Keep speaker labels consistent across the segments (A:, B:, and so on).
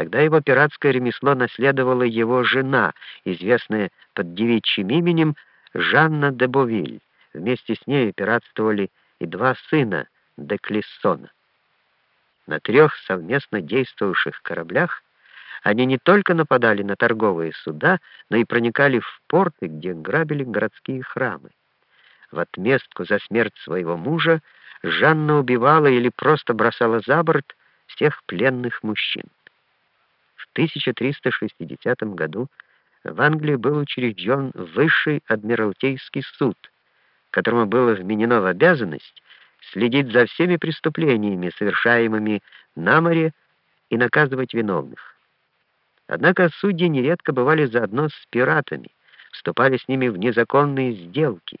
A: Тогда его пиратское ремесло наследовала его жена, известная под девичьим именем Жанна де Бовиль. Вместе с ней пиратствовали и два сына де Клиссона. На трех совместно действовавших кораблях они не только нападали на торговые суда, но и проникали в порты, где грабили городские храмы. В отместку за смерть своего мужа Жанна убивала или просто бросала за борт всех пленных мужчин. В 1360 году в Англии был учрежден Высший Адмиралтейский суд, которому было вменено в обязанность следить за всеми преступлениями, совершаемыми на море, и наказывать виновных. Однако судьи нередко бывали заодно с пиратами, вступали с ними в незаконные сделки.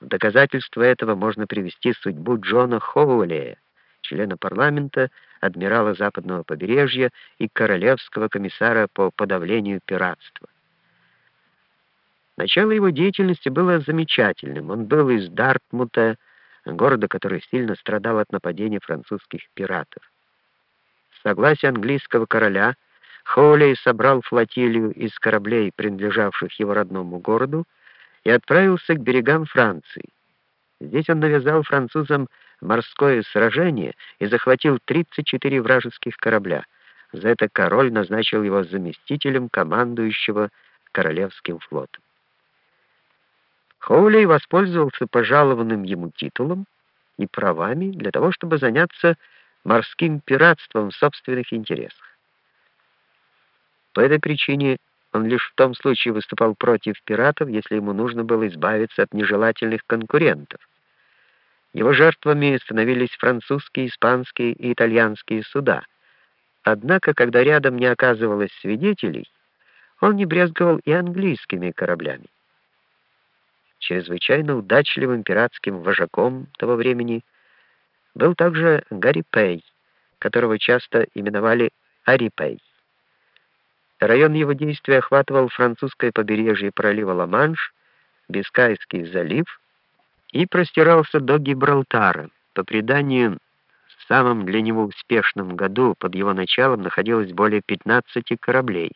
A: В доказательство этого можно привести судьбу Джона Хоулея, члена парламента, адмирала западного побережья и королевского комиссара по подавлению пиратства. Начало его деятельности было замечательным. Он был из Дартмута, города, который сильно страдал от нападений французских пиратов. С согласия английского короля Хоулей собрал флотилию из кораблей, принадлежавших его родному городу, и отправился к берегам Франции. Здесь он навязал французам морское сражение и захватил 34 вражеских корабля. За это король назначил его заместителем командующего Королевским флотом. Хоулей воспользовался пожалованным ему титулом и правами для того, чтобы заняться морским пиратством в собственных интересах. По этой причине он лишь в том случае выступал против пиратов, если ему нужно было избавиться от нежелательных конкурентов. Его жертвами становились французские, испанские и итальянские суда. Однако, когда рядом не оказывалось свидетелей, он не брезговал и английскими кораблями чрезвычайно удачливым пиратским вожаком того времени был также Гарри Пей, которого часто именовали Арипей. Район его действия охватывал французское побережье пролива Ла-Манш, Бискайский залив и простирался до Гибралтара. По преданию, в самом для него успешном году под его началом находилось более 15 кораблей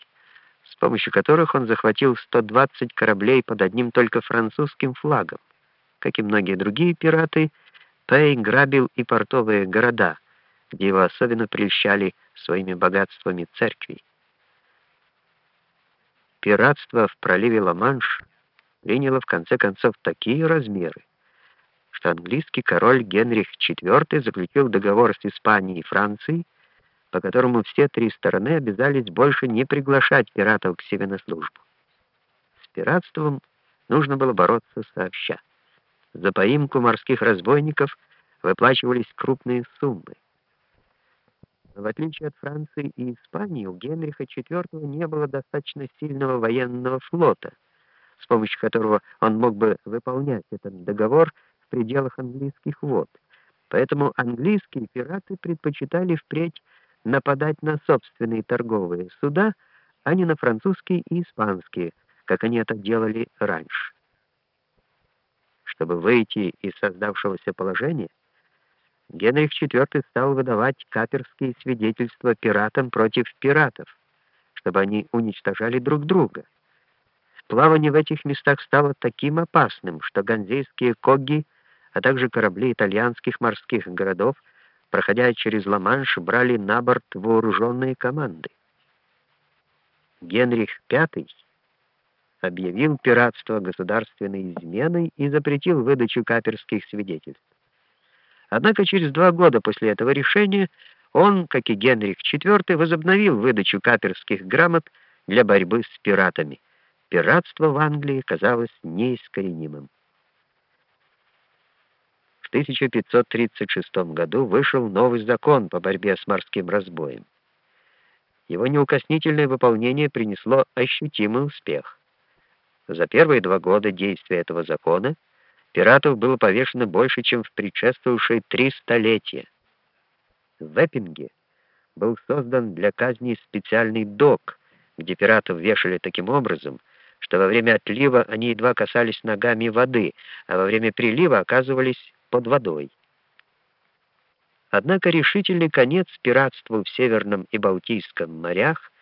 A: с помощью которых он захватил 120 кораблей под одним только французским флагом. Как и многие другие пираты, Пэй грабил и портовые города, где его особенно прельщали своими богатствами церкви. Пиратство в проливе Ла-Манш приняло в конце концов такие размеры, что английский король Генрих IV заключил договор с Испанией и Францией, по которому все три стороны обязались больше не приглашать пиратов к себе на службу. С пиратством нужно было бороться сообща. За поимку морских разбойников выплачивались крупные суммы. Но в отличие от Франции и Испании, у Генриха IV не было достаточно сильного военного флота, с помощью которого он мог бы выполнять этот договор в пределах английских вод. Поэтому английские пираты предпочитали впредь нападать на собственные торговые суда, а не на французские и испанские, как они это делали раньше. Чтобы выйти из создавшегося положения, Генрих IV стал выдавать каперские свидетельства пиратам против пиратов, чтобы они уничтожали друг друга. Плавание в этих местах стало таким опасным, что ганзейские когги, а также корабли итальянских морских городов проходя через Ла-Манш, брали на борт вооруженные команды. Генрих V объявил пиратство государственной изменой и запретил выдачу каперских свидетельств. Однако через два года после этого решения он, как и Генрих IV, возобновил выдачу каперских грамот для борьбы с пиратами. Пиратство в Англии казалось неискоренимым. В 1536 году вышел новый закон по борьбе с морским разбоем. Его неукоснительное выполнение принесло ощутимый успех. За первые два года действия этого закона пиратов было повешено больше, чем в предшествовавшие три столетия. В Эппинге был создан для казни специальный док, где пиратов вешали таким образом, что во время отлива они едва касались ногами воды, а во время прилива оказывались под водой. Однако решительный конец пиратству в Северном и Балтийском морях